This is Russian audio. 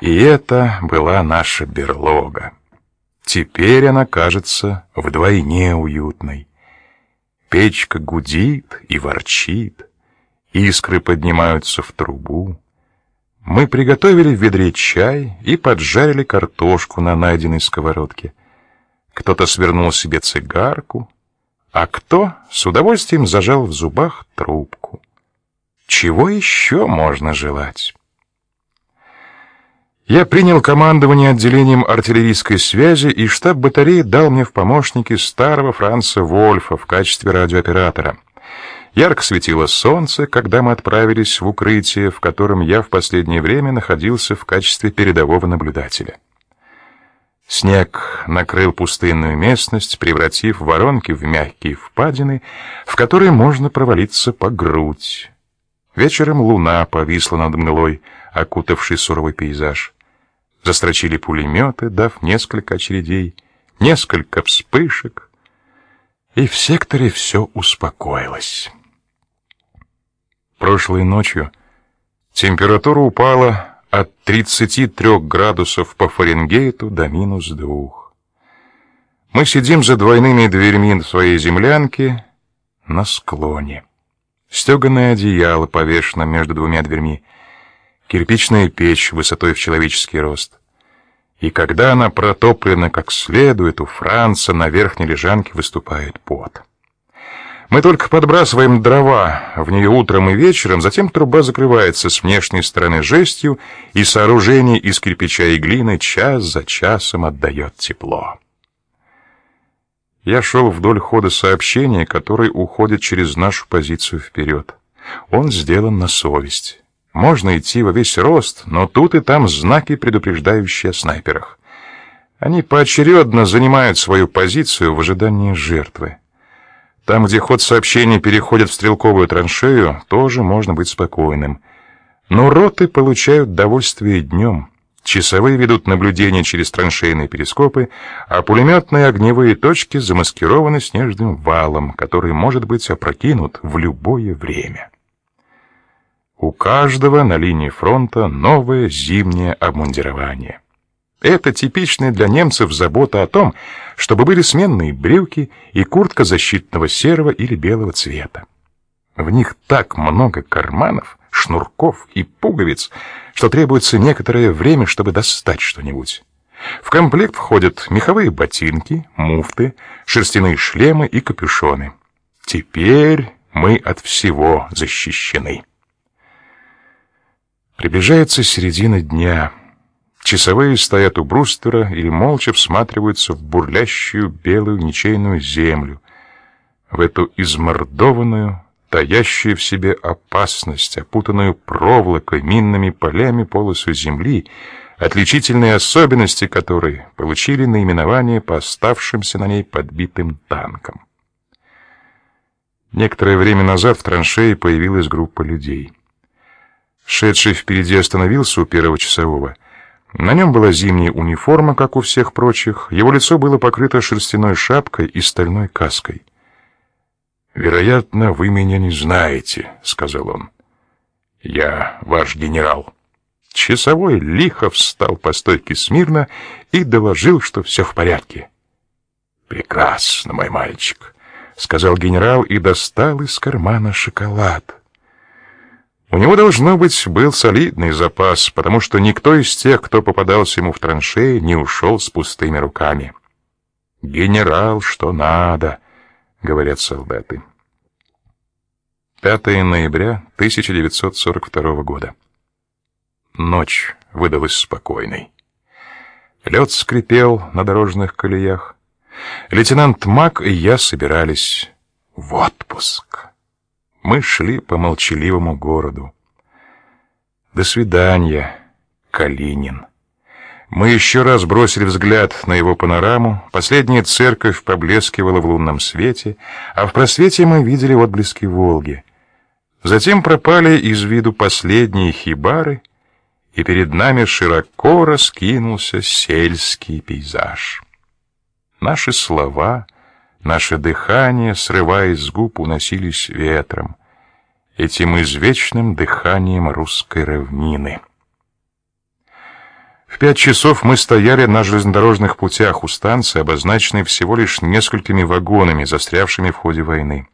И это была наша берлога. Теперь она кажется вдвойне уютной. Печка гудит и ворчит, искры поднимаются в трубу. Мы приготовили в ведре чай и поджарили картошку на найденной сковородке. Кто-то свернул себе цигарку, а кто с удовольствием зажал в зубах трубку. Чего еще можно желать? Я принял командование отделением артиллерийской связи, и штаб батареи дал мне в помощники старого Франца Вольфа в качестве радиооператора. Ярко светило солнце, когда мы отправились в укрытие, в котором я в последнее время находился в качестве передового наблюдателя. Снег накрыл пустынную местность, превратив воронки в мягкие впадины, в которые можно провалиться по грудь. Вечером луна повисла над мглой, окутавшей суровый пейзаж. Застрочили пулеметы, дав несколько очередей, несколько вспышек, и в секторе все успокоилось. Прошлой ночью температура упала от 33 градусов по Фаренгейту до минус двух. Мы сидим за двойными дверьми своей землянки на склоне. Стеганое одеяло повешено между двумя дверьми кирпичная печь высотой в человеческий рост. И когда она протоплена как следует, у Франца на верхней лежанке выступает пот. Мы только подбрасываем дрова в нее утром и вечером, затем труба закрывается с внешней стороны жестью, и сооружение из кирпича и глины час за часом отдает тепло. Я шел вдоль хода сообщения, который уходит через нашу позицию вперед. Он сделан на совесть. Можно идти во весь рост, но тут и там знаки, предупреждающие о снайперах. Они поочередно занимают свою позицию в ожидании жертвы. Там, где ход сообщения переходит в стрелковую траншею, тоже можно быть спокойным. Но роты получают довольствие днем. Часовые ведут наблюдение через траншейные перископы, а пулеметные огневые точки замаскированы снежным валом, который может быть опрокинут в любое время. У каждого на линии фронта новое зимнее обмундирование. Это типичная для немцев забота о том, чтобы были сменные брюки и куртка защитного серого или белого цвета. В них так много карманов, шнурков и пуговиц, что требуется некоторое время, чтобы достать что-нибудь. В комплект входят меховые ботинки, муфты, шерстяные шлемы и капюшоны. Теперь мы от всего защищены. Приближается середина дня. Часовые стоят у бруствера или молча всматриваются в бурлящую белую ничейную землю, в эту измордованную, таящую в себе опасность, опутанную проволокой, минными полями полосу земли, отличительные особенности которой получили наименование по оставшимся на ней подбитым танкам. Некоторое время назад в траншее появилась группа людей. Шедший впереди остановился у первого часового. На нем была зимняя униформа, как у всех прочих. Его лицо было покрыто шерстяной шапкой и стальной каской. «Вероятно, вы меня не знаете», — сказал он. «Я ваш генерал». Часовой лихо встал по стойке смирно и доложил, что все в порядке. «Прекрасно, мой мальчик», — сказал генерал и достал из кармана шоколад. У него, должно быть, был солидный запас, потому что никто из тех, кто попадался ему в траншеи, не ушел с пустыми руками. «Генерал, что надо», — говорят солдаты. 5 ноября 1942 года. Ночь выдалась спокойной. Лед скрипел на дорожных колеях. Лейтенант Мак и я собирались в отпуск мы шли по молчаливому городу. До свидания, Калинин. Мы еще раз бросили взгляд на его панораму. Последняя церковь поблескивала в лунном свете, а в просвете мы видели отблески Волги. Затем пропали из виду последние хибары, и перед нами широко раскинулся сельский пейзаж. Наши слова Наше дыхание, срываясь с губ, уносились ветром, этим извечным дыханием русской равнины. В пять часов мы стояли на железнодорожных путях у станции, обозначенной всего лишь несколькими вагонами, застрявшими в ходе войны.